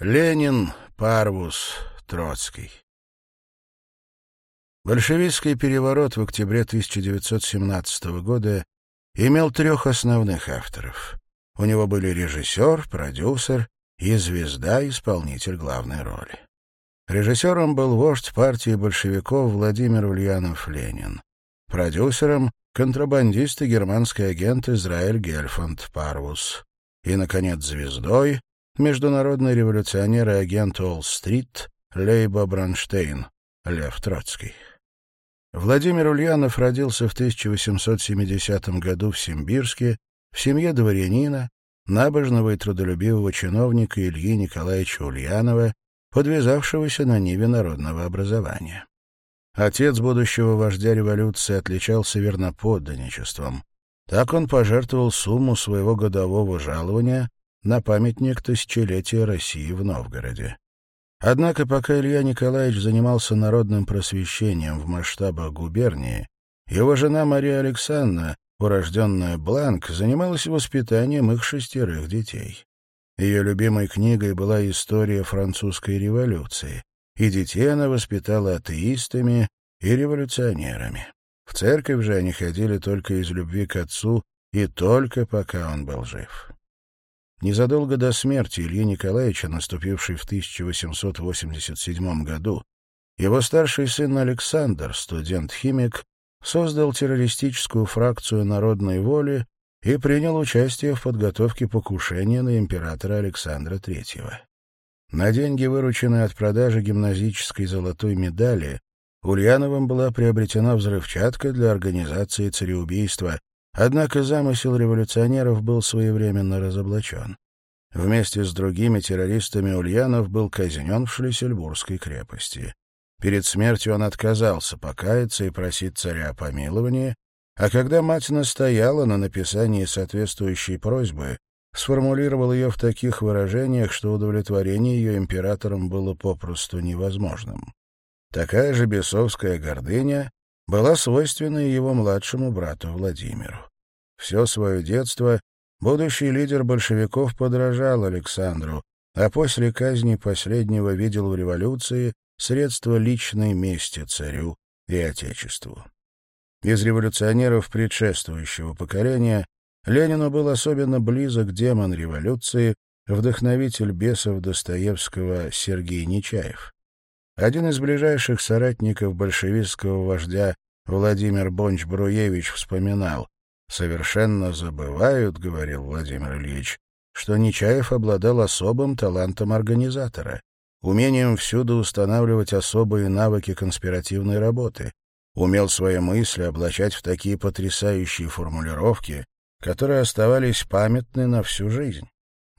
Ленин, Парвус, Троцкий. Большевистский переворот в октябре 1917 года имел трех основных авторов. У него были режиссер, продюсер и звезда-исполнитель главной роли. Режиссером был вождь партии большевиков Владимир Ульянов Ленин. Продюсером — контрабандист и германский агент Израиль Гельфанд Парвус. И, наконец, звездой международный революционер и агент Уолл-стрит Лейба Бранштейн, Лев Троцкий. Владимир Ульянов родился в 1870 году в Симбирске в семье дворянина, набожного и трудолюбивого чиновника Ильи Николаевича Ульянова, подвязавшегося на ниве народного образования. Отец будущего вождя революции отличался верноподданничеством. Так он пожертвовал сумму своего годового жалования на памятник тысячелетия России в Новгороде. Однако пока Илья Николаевич занимался народным просвещением в масштабах губернии, его жена Мария Александровна, урожденная Бланк, занималась воспитанием их шестерых детей. Ее любимой книгой была история французской революции, и детей она воспитала атеистами и революционерами. В церковь же они ходили только из любви к отцу и только пока он был жив. Незадолго до смерти Ильи Николаевича, наступившей в 1887 году, его старший сын Александр, студент-химик, создал террористическую фракцию народной воли и принял участие в подготовке покушения на императора Александра III. На деньги, вырученные от продажи гимназической золотой медали, Ульяновым была приобретена взрывчатка для организации цареубийства, Однако замысел революционеров был своевременно разоблачен. Вместе с другими террористами Ульянов был казнен в Шлиссельбургской крепости. Перед смертью он отказался покаяться и просить царя о помиловании, а когда мать настояла на написании соответствующей просьбы, сформулировал ее в таких выражениях, что удовлетворение ее императором было попросту невозможным. Такая же бесовская гордыня была свойственна его младшему брату Владимиру. Все свое детство будущий лидер большевиков подражал Александру, а после казни последнего видел в революции средства личной мести царю и отечеству. Из революционеров предшествующего поколения Ленину был особенно близок демон революции, вдохновитель бесов Достоевского Сергей Нечаев. Один из ближайших соратников большевистского вождя Владимир Бонч-Бруевич вспоминал. «Совершенно забывают, — говорил Владимир Ильич, — что Нечаев обладал особым талантом организатора, умением всюду устанавливать особые навыки конспиративной работы, умел свои мысли облачать в такие потрясающие формулировки, которые оставались памятны на всю жизнь.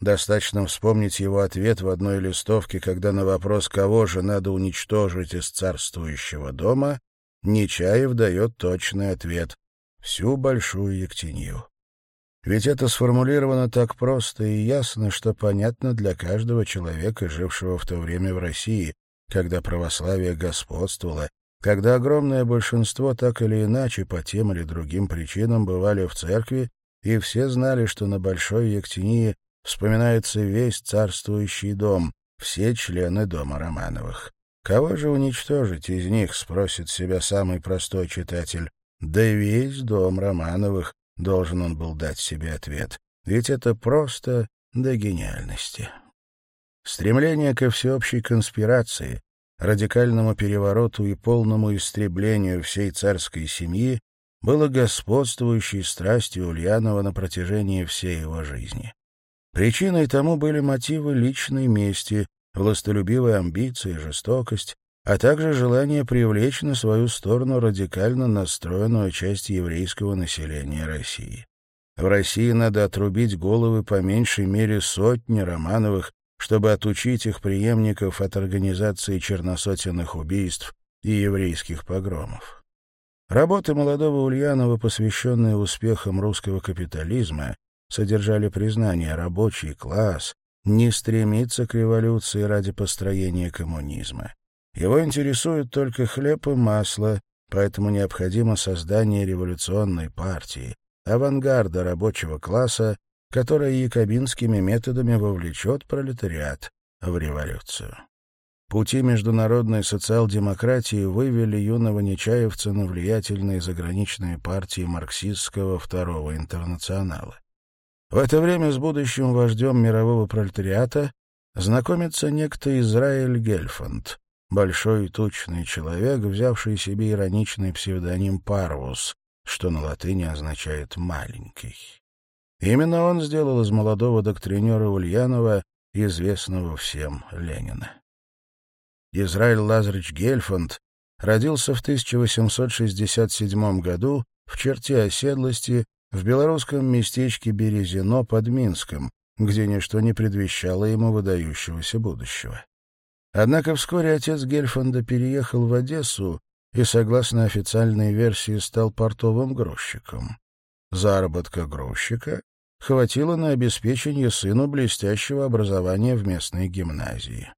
Достаточно вспомнить его ответ в одной листовке, когда на вопрос, кого же надо уничтожить из царствующего дома, Нечаев дает точный ответ — всю большую Ектенью. Ведь это сформулировано так просто и ясно, что понятно для каждого человека, жившего в то время в России, когда православие господствовало, когда огромное большинство так или иначе по тем или другим причинам бывали в церкви, и все знали, что на Большой Ектении Вспоминается весь царствующий дом, все члены дома Романовых. Кого же уничтожить из них, спросит себя самый простой читатель. Да весь дом Романовых, должен он был дать себе ответ. Ведь это просто до гениальности. Стремление ко всеобщей конспирации, радикальному перевороту и полному истреблению всей царской семьи было господствующей страстью Ульянова на протяжении всей его жизни. Причиной тому были мотивы личной мести, властолюбивые амбиции, жестокость, а также желание привлечь на свою сторону радикально настроенную часть еврейского населения России. В России надо отрубить головы по меньшей мере сотни Романовых, чтобы отучить их преемников от организации черносотенных убийств и еврейских погромов. Работы молодого Ульянова, посвященные успехам русского капитализма, содержали признание «рабочий класс» не стремится к революции ради построения коммунизма. Его интересуют только хлеб и масло, поэтому необходимо создание революционной партии, авангарда рабочего класса, которая якобинскими методами вовлечет пролетариат в революцию. Пути международной социал-демократии вывели юного Нечаевца на влиятельные заграничные партии марксистского второго интернационала. В это время с будущим вождем мирового пролетариата знакомится некто Израиль Гельфанд, большой и тучный человек, взявший себе ироничный псевдоним Парвус, что на латыни означает «маленький». Именно он сделал из молодого доктринера Ульянова известного всем Ленина. Израиль Лазаревич Гельфанд родился в 1867 году в черте оседлости в белорусском местечке Березино под Минском, где ничто не предвещало ему выдающегося будущего. Однако вскоре отец Гельфанда переехал в Одессу и, согласно официальной версии, стал портовым грузчиком. Заработка грузчика хватило на обеспечение сыну блестящего образования в местной гимназии.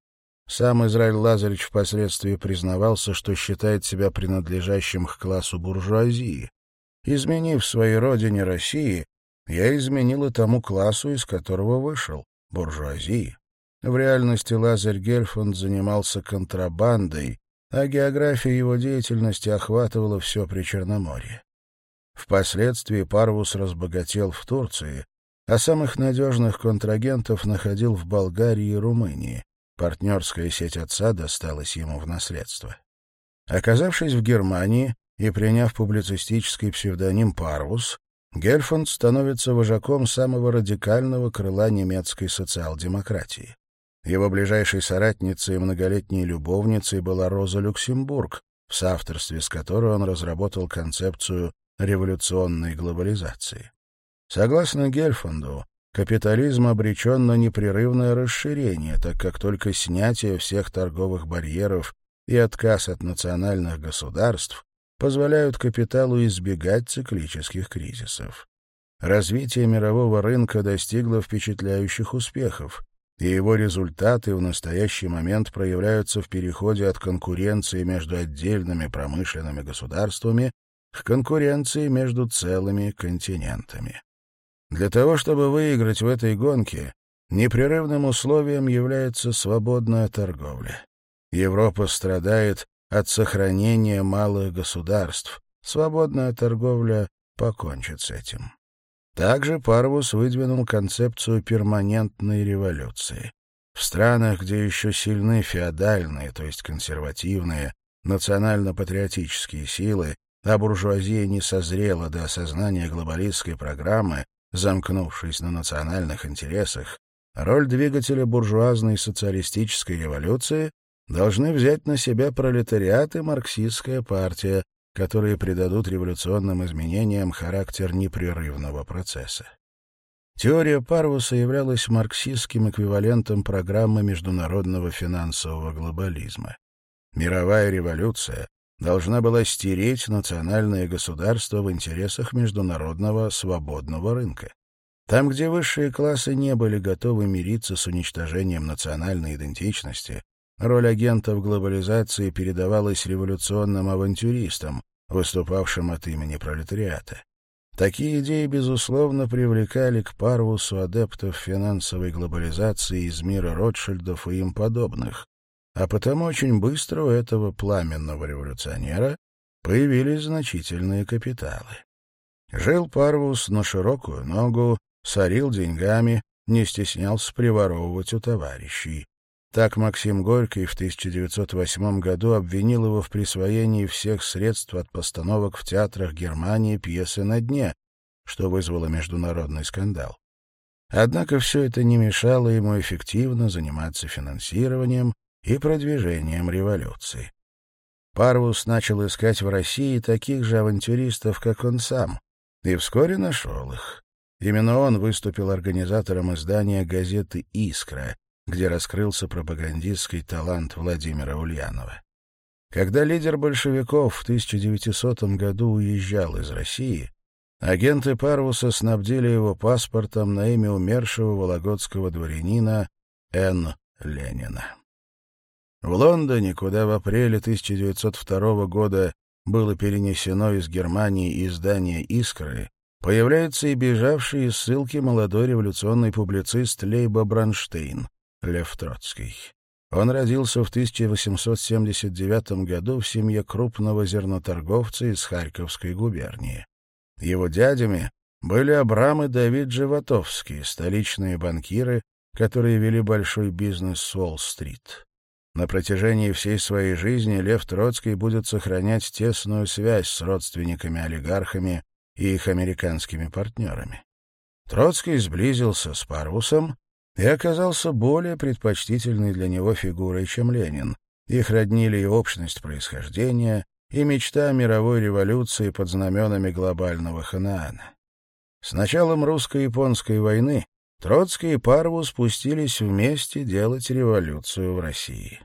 Сам Израиль Лазаревич впоследствии признавался, что считает себя принадлежащим к классу буржуазии, Изменив своей родине России, я изменил и тому классу, из которого вышел — буржуазии. В реальности Лазарь Гельфанд занимался контрабандой, а география его деятельности охватывала все Причерноморье. Впоследствии Парвус разбогател в Турции, а самых надежных контрагентов находил в Болгарии и Румынии. Партнерская сеть отца досталась ему в наследство. Оказавшись в Германии, и, приняв публицистический псевдоним «Парвус», Гельфанд становится вожаком самого радикального крыла немецкой социал-демократии. Его ближайшей соратницей и многолетней любовницей была Роза Люксембург, в соавторстве с которой он разработал концепцию революционной глобализации. Согласно Гельфанду, капитализм обречен на непрерывное расширение, так как только снятие всех торговых барьеров и отказ от национальных государств позволяют капиталу избегать циклических кризисов. Развитие мирового рынка достигло впечатляющих успехов, и его результаты в настоящий момент проявляются в переходе от конкуренции между отдельными промышленными государствами к конкуренции между целыми континентами. Для того, чтобы выиграть в этой гонке, непрерывным условием является свободная торговля. Европа страдает от сохранения малых государств. Свободная торговля покончит с этим. Также Парвус выдвинул концепцию перманентной революции. В странах, где еще сильны феодальные, то есть консервативные, национально-патриотические силы, а буржуазия не созрела до осознания глобалистской программы, замкнувшись на национальных интересах, роль двигателя буржуазной социалистической революции должны взять на себя пролетариат и марксистская партия, которые придадут революционным изменениям характер непрерывного процесса. Теория Парвуса являлась марксистским эквивалентом программы международного финансового глобализма. Мировая революция должна была стереть национальное государство в интересах международного свободного рынка. Там, где высшие классы не были готовы мириться с уничтожением национальной идентичности, Роль агента в глобализации передавалась революционным авантюристам, выступавшим от имени пролетариата. Такие идеи, безусловно, привлекали к Парвусу адептов финансовой глобализации из мира Ротшильдов и им подобных, а потому очень быстро у этого пламенного революционера появились значительные капиталы. Жил Парвус на широкую ногу, сорил деньгами, не стеснялся приворовывать у товарищей. Так Максим Горький в 1908 году обвинил его в присвоении всех средств от постановок в театрах Германии пьесы «На дне», что вызвало международный скандал. Однако все это не мешало ему эффективно заниматься финансированием и продвижением революции. Парвус начал искать в России таких же авантюристов, как он сам, и вскоре нашел их. Именно он выступил организатором издания газеты «Искра», где раскрылся пропагандистский талант Владимира Ульянова. Когда лидер большевиков в 1900 году уезжал из России, агенты Парвуса снабдили его паспортом на имя умершего вологодского дворянина Н. Ленина. В Лондоне, куда в апреле 1902 года было перенесено из Германии издание «Искры», появляется и бежавший из ссылки молодой революционный публицист Лейба Бранштейн. Лев Троцкий. Он родился в 1879 году в семье крупного зерноторговца из Харьковской губернии. Его дядями были Абрам и Давид Животовский, столичные банкиры, которые вели большой бизнес с Уолл-стрит. На протяжении всей своей жизни Лев Троцкий будет сохранять тесную связь с родственниками-олигархами и их американскими партнерами. Троцкий сблизился с Парусом и оказался более предпочтительной для него фигурой, чем Ленин. Их роднили и общность происхождения, и мечта о мировой революции под знаменами глобального Ханаана. С началом русско-японской войны Троцкий и Парву спустились вместе делать революцию в России.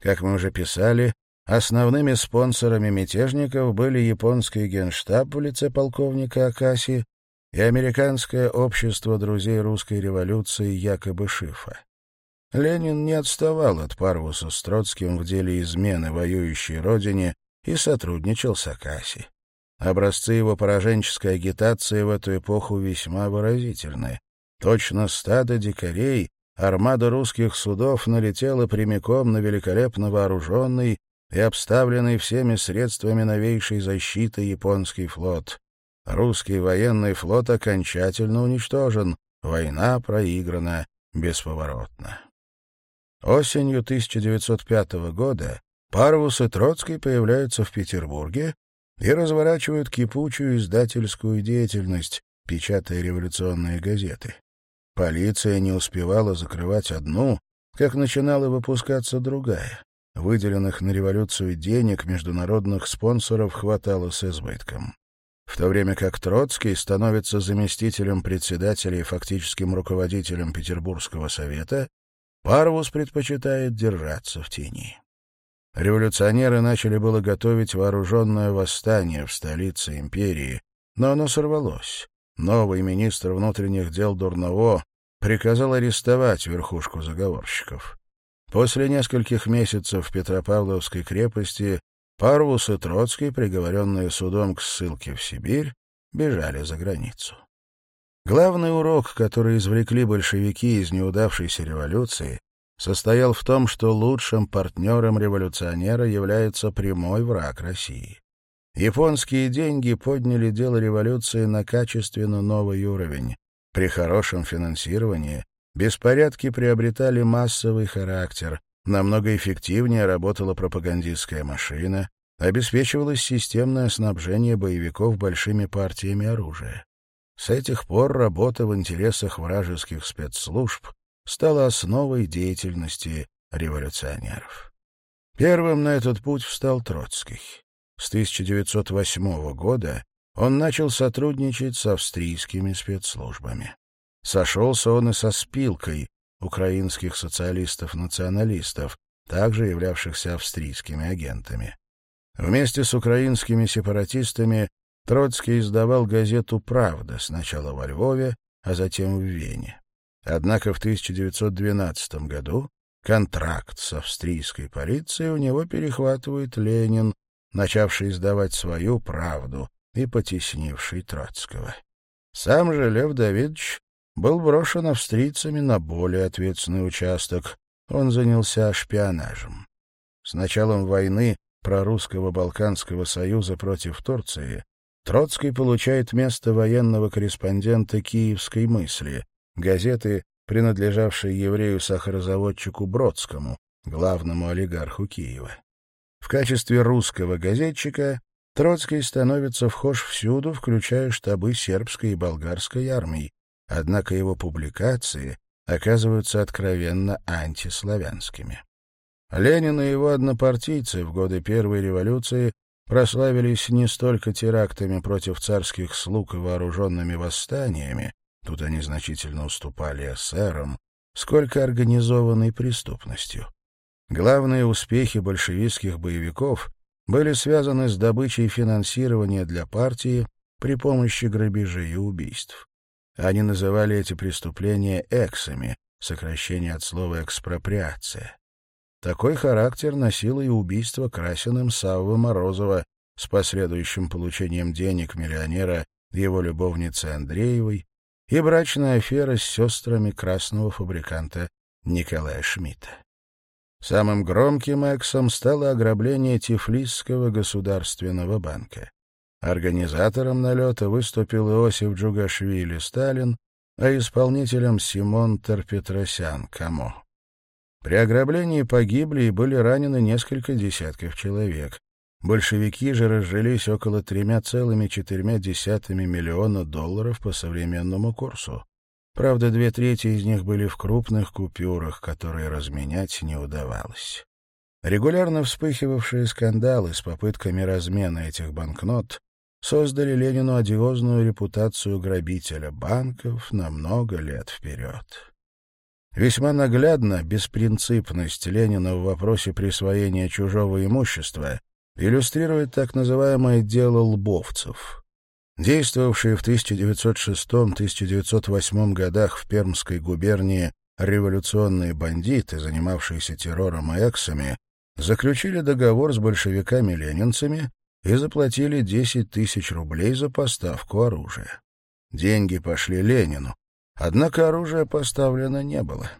Как мы уже писали, основными спонсорами мятежников были японский генштаб в лице полковника Акаси и Американское общество друзей русской революции якобы Шифа. Ленин не отставал от Парвуса с Троцким в деле измены воюющей родине и сотрудничал с Акаси. Образцы его пораженческой агитации в эту эпоху весьма выразительны. Точно стадо дикарей, армада русских судов налетела прямиком на великолепно вооруженный и обставленный всеми средствами новейшей защиты японский флот. Русский военный флот окончательно уничтожен, война проиграна бесповоротно. Осенью 1905 года Парвус и Троцкий появляются в Петербурге и разворачивают кипучую издательскую деятельность, печатая революционные газеты. Полиция не успевала закрывать одну, как начинала выпускаться другая. Выделенных на революцию денег международных спонсоров хватало с избытком в то время как Троцкий становится заместителем председателя и фактическим руководителем Петербургского совета, Парвус предпочитает держаться в тени. Революционеры начали было готовить вооруженное восстание в столице империи, но оно сорвалось. Новый министр внутренних дел Дурново приказал арестовать верхушку заговорщиков. После нескольких месяцев в Петропавловской крепости Парвус и Троцкий, приговоренные судом к ссылке в Сибирь, бежали за границу. Главный урок, который извлекли большевики из неудавшейся революции, состоял в том, что лучшим партнером революционера является прямой враг России. Японские деньги подняли дело революции на качественно новый уровень. При хорошем финансировании беспорядки приобретали массовый характер, намного эффективнее работала пропагандистская машина, обеспечивалось системное снабжение боевиков большими партиями оружия. С этих пор работа в интересах вражеских спецслужб стала основой деятельности революционеров. Первым на этот путь встал Троцкий. С 1908 года он начал сотрудничать с австрийскими спецслужбами. Сошелся он и со Спилкой, украинских социалистов-националистов, также являвшихся австрийскими агентами. Вместе с украинскими сепаратистами Троцкий издавал газету «Правда» сначала во Львове, а затем в Вене. Однако в 1912 году контракт с австрийской полицией у него перехватывает Ленин, начавший издавать свою «Правду» и потеснивший Троцкого. Сам же Лев Давидович был брошен австрийцами на более ответственный участок. Он занялся шпионажем. С началом войны прорусского Балканского союза против Турции Троцкий получает место военного корреспондента «Киевской мысли», газеты, принадлежавшей еврею-сахарозаводчику Бродскому, главному олигарху Киева. В качестве русского газетчика Троцкий становится вхож всюду, включая штабы сербской и болгарской армии, однако его публикации оказываются откровенно антиславянскими. Ленин и его однопартийцы в годы Первой революции прославились не столько терактами против царских слуг и вооруженными восстаниями, тут они значительно уступали эсерам, сколько организованной преступностью. Главные успехи большевистских боевиков были связаны с добычей финансирования для партии при помощи грабежей и убийств. Они называли эти преступления «эксами», сокращение от слова «экспроприация». Такой характер носило и убийство Красиным Саввы Морозова с последующим получением денег миллионера его любовницы Андреевой и брачная афера с сестрами красного фабриканта Николая Шмидта. Самым громким эксом стало ограбление Тифлисского государственного банка. Организатором налета выступил Иосиф Джугашвили Сталин, а исполнителем Симон Терпетросян Камо. При ограблении погибли и были ранены несколько десятков человек. Большевики же разжились около 3,4 миллиона долларов по современному курсу. Правда, две трети из них были в крупных купюрах, которые разменять не удавалось. Регулярно вспыхивавшие скандалы с попытками размена этих банкнот создали Ленину одиозную репутацию грабителя банков на много лет вперед. Весьма наглядно беспринципность Ленина в вопросе присвоения чужого имущества иллюстрирует так называемое «дело лбовцев». Действовавшие в 1906-1908 годах в Пермской губернии революционные бандиты, занимавшиеся террором и эксами, заключили договор с большевиками-ленинцами и заплатили 10 тысяч рублей за поставку оружия. Деньги пошли Ленину, однако оружия поставлено не было.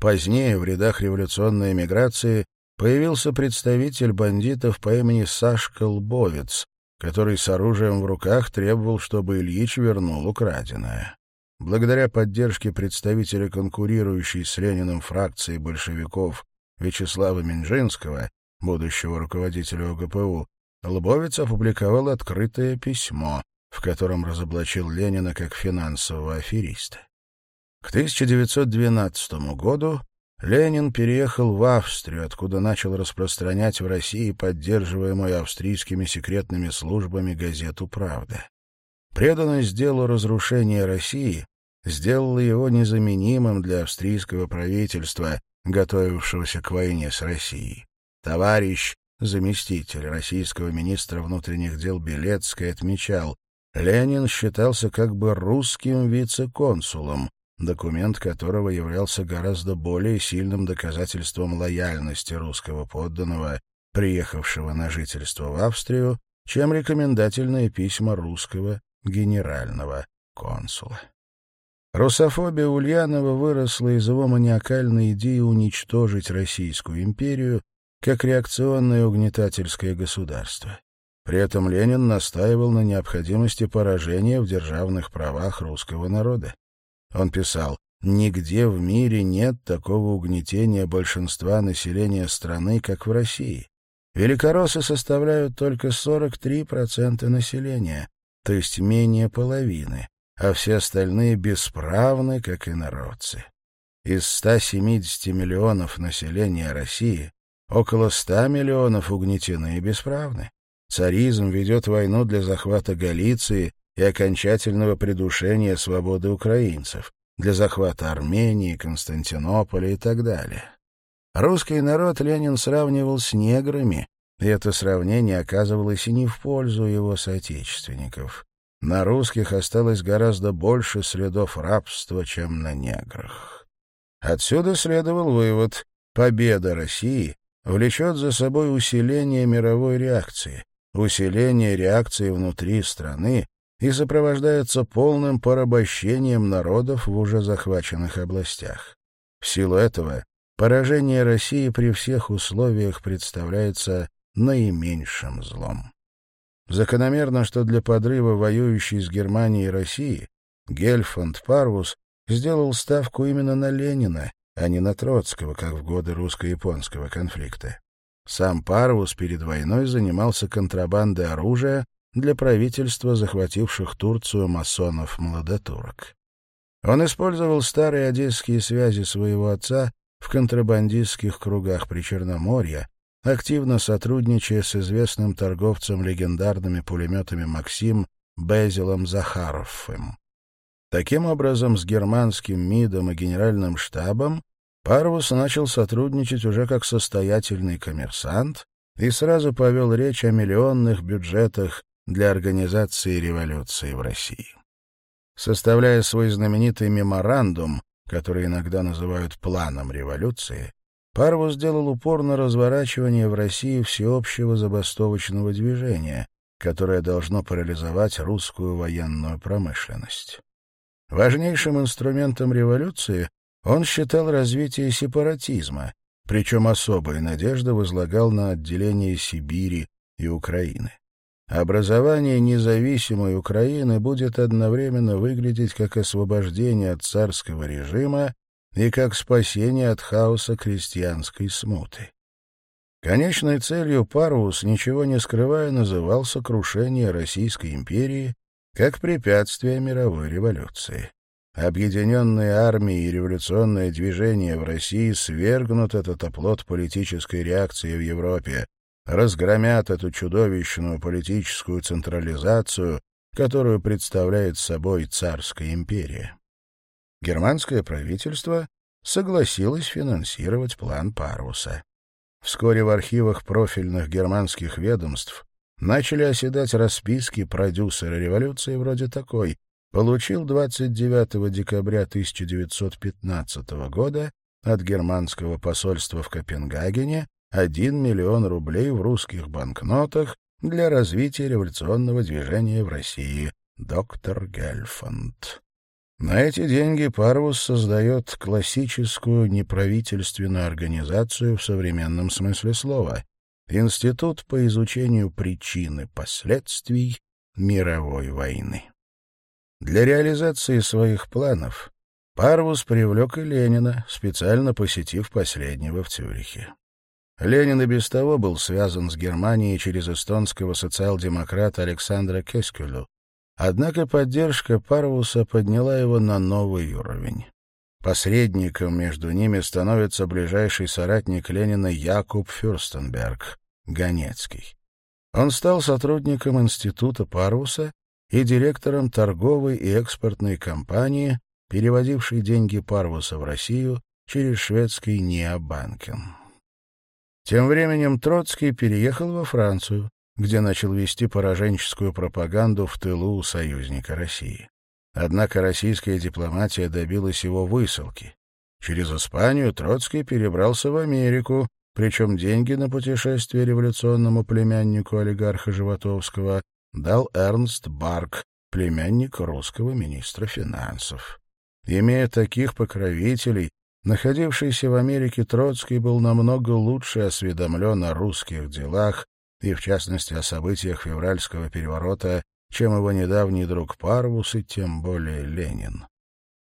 Позднее в рядах революционной эмиграции появился представитель бандитов по имени Сашка Лбовец, который с оружием в руках требовал, чтобы Ильич вернул украденное. Благодаря поддержке представителя конкурирующей с Лениным фракции большевиков Вячеслава Минжинского, будущего руководителя ОГПУ, Лубовец опубликовал открытое письмо, в котором разоблачил Ленина как финансового афериста. К 1912 году Ленин переехал в Австрию, откуда начал распространять в России поддерживаемую австрийскими секретными службами газету «Правда». Преданность делу разрушения России сделала его незаменимым для австрийского правительства, готовившегося к войне с Россией. Товарищ заместитель российского министра внутренних дел Белецкий, отмечал, Ленин считался как бы русским вице-консулом, документ которого являлся гораздо более сильным доказательством лояльности русского подданного, приехавшего на жительство в Австрию, чем рекомендательные письма русского генерального консула. Русофобия Ульянова выросла из его маниакальной идеи уничтожить Российскую империю как реакционное угнетательское государство. При этом Ленин настаивал на необходимости поражения в державных правах русского народа. Он писал, «Нигде в мире нет такого угнетения большинства населения страны, как в России. Великороссы составляют только 43% населения, то есть менее половины, а все остальные бесправны, как инородцы. Из 170 миллионов населения России Около ста миллионов угнетены и бесправны. Царизм ведет войну для захвата Галиции и окончательного придушения свободы украинцев, для захвата Армении, Константинополя и так далее. Русский народ Ленин сравнивал с неграми, и это сравнение оказывалось и не в пользу его соотечественников. На русских осталось гораздо больше следов рабства, чем на неграх. Отсюда следовал вывод — победа России влечет за собой усиление мировой реакции, усиление реакции внутри страны и сопровождается полным порабощением народов в уже захваченных областях. В силу этого поражение России при всех условиях представляется наименьшим злом. Закономерно, что для подрыва воюющей с Германией России Гельфанд Парвус сделал ставку именно на Ленина, а не на Троцкого, как в годы русско-японского конфликта. Сам Парвус перед войной занимался контрабандой оружия для правительства, захвативших Турцию масонов-младотурок. Он использовал старые одесские связи своего отца в контрабандистских кругах Причерноморья, активно сотрудничая с известным торговцем легендарными пулеметами «Максим» Безилом Захаровым. Таким образом, с германским МИДом и генеральным штабом Парвус начал сотрудничать уже как состоятельный коммерсант и сразу повел речь о миллионных бюджетах для организации революции в России. Составляя свой знаменитый меморандум, который иногда называют «планом революции», Парвус сделал упор на разворачивание в России всеобщего забастовочного движения, которое должно парализовать русскую военную промышленность. Важнейшим инструментом революции он считал развитие сепаратизма, причем особые надежды возлагал на отделение Сибири и Украины. Образование независимой Украины будет одновременно выглядеть как освобождение от царского режима и как спасение от хаоса крестьянской смуты. Конечной целью Парус, ничего не скрывая, называл сокрушение Российской империи как препятствие мировой революции. Объединенные армии и революционное движение в России свергнут этот оплот политической реакции в Европе, разгромят эту чудовищную политическую централизацию, которую представляет собой царская империя. Германское правительство согласилось финансировать план Паруса. Вскоре в архивах профильных германских ведомств Начали оседать расписки продюсера революции вроде такой. Получил 29 декабря 1915 года от германского посольства в Копенгагене 1 миллион рублей в русских банкнотах для развития революционного движения в России. Доктор Гельфанд. На эти деньги Парвус создает классическую неправительственную организацию в современном смысле слова. Институт по изучению причин и последствий мировой войны. Для реализации своих планов Парвус привлек и Ленина, специально посетив последнего в Цюрихе. Ленин и без того был связан с Германией через эстонского социал-демократа Александра Кескелю, однако поддержка Парвуса подняла его на новый уровень. Посредником между ними становится ближайший соратник Ленина Якуб Фюрстенберг, Ганецкий. Он стал сотрудником Института Паруса и директором торговой и экспортной компании, переводившей деньги Паруса в Россию через шведский Необанкин. Тем временем Троцкий переехал во Францию, где начал вести пораженческую пропаганду в тылу у союзника России. Однако российская дипломатия добилась его высылки. Через Испанию Троцкий перебрался в Америку, причем деньги на путешествие революционному племяннику олигарха Животовского дал Эрнст Барк, племянник русского министра финансов. Имея таких покровителей, находившийся в Америке Троцкий был намного лучше осведомлен о русских делах и, в частности, о событиях февральского переворота чем его недавний друг Парвус и тем более Ленин.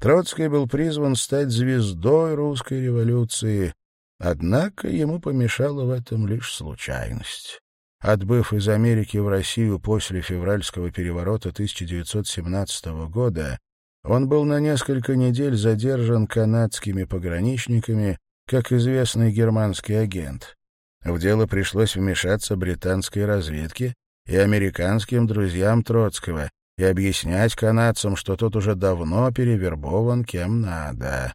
Троцкий был призван стать звездой русской революции, однако ему помешала в этом лишь случайность. Отбыв из Америки в Россию после февральского переворота 1917 года, он был на несколько недель задержан канадскими пограничниками, как известный германский агент. В дело пришлось вмешаться британской разведке, и американским друзьям Троцкого, и объяснять канадцам, что тот уже давно перевербован кем надо.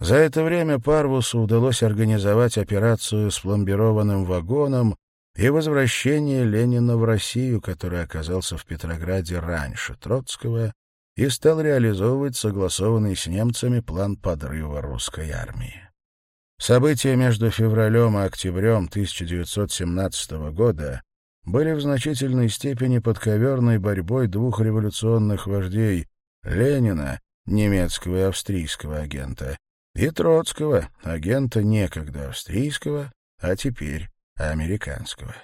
За это время Парвусу удалось организовать операцию с пломбированным вагоном и возвращение Ленина в Россию, который оказался в Петрограде раньше Троцкого и стал реализовывать согласованный с немцами план подрыва русской армии. События между февралем и октябрем 1917 года были в значительной степени подковерной борьбой двух революционных вождей — Ленина, немецкого и австрийского агента, и Троцкого, агента некогда австрийского, а теперь американского.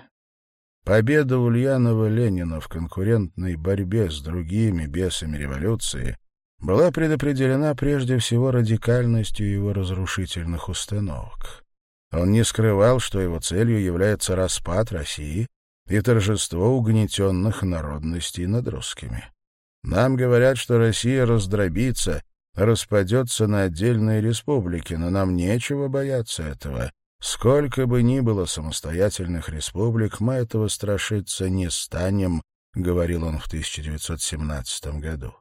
Победа Ульянова-Ленина в конкурентной борьбе с другими бесами революции была предопределена прежде всего радикальностью его разрушительных установок. Он не скрывал, что его целью является распад России и торжество угнетенных народностей над русскими. Нам говорят, что Россия раздробится, распадется на отдельные республики, но нам нечего бояться этого. Сколько бы ни было самостоятельных республик, мы этого страшиться не станем, говорил он в 1917 году.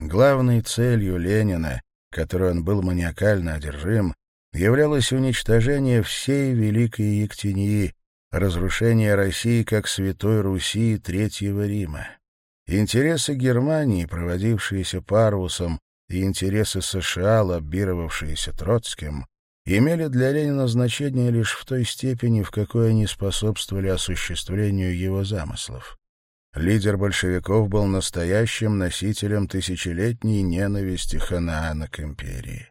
Главной целью Ленина, которой он был маниакально одержим, являлось уничтожение всей Великой Ектении, разрушение России как Святой Руси Третьего Рима. Интересы Германии, проводившиеся Парвусом, и интересы США, лоббировавшиеся Троцким, имели для Ленина значение лишь в той степени, в какой они способствовали осуществлению его замыслов. Лидер большевиков был настоящим носителем тысячелетней ненависти Ханаана к империи.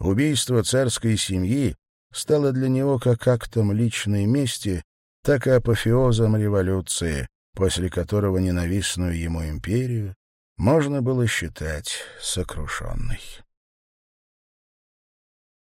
Убийство царской семьи стало для него как актом личной мести так и апофеозом революции, после которого ненавистную ему империю можно было считать сокрушенной.